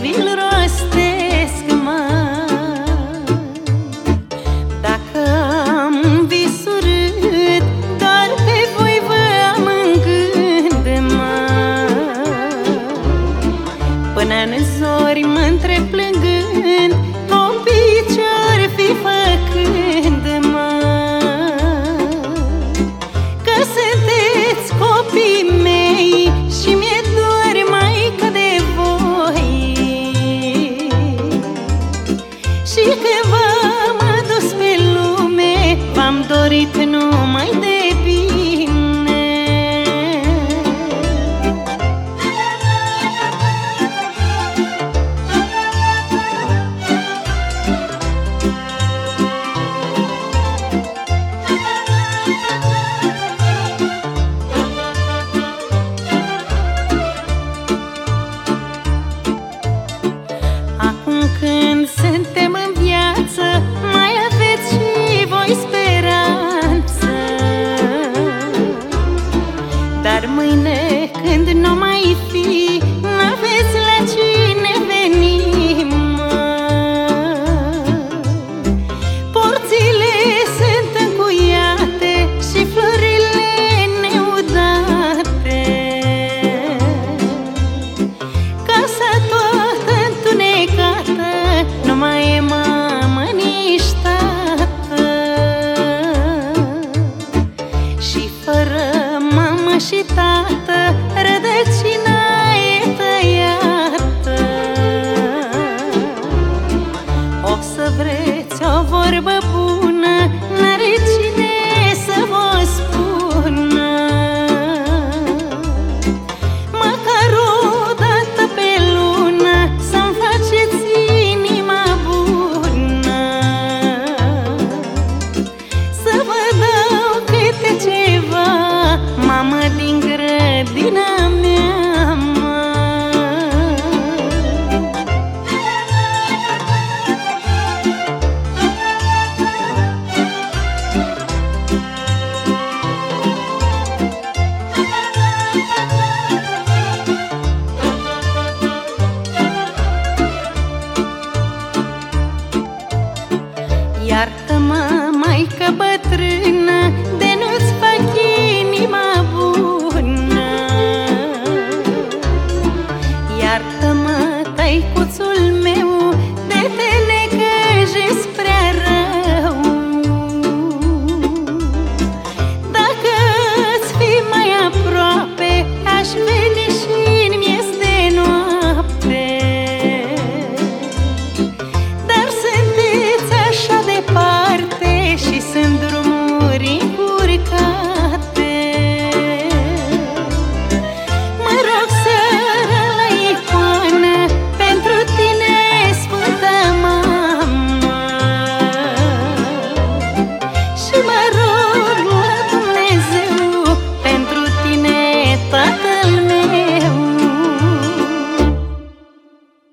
vi-l rostesc, mă. Dacă am visurât, doar pe voi vă am în gând, mă Până în zi Dar mâine când nu mai fi 是吧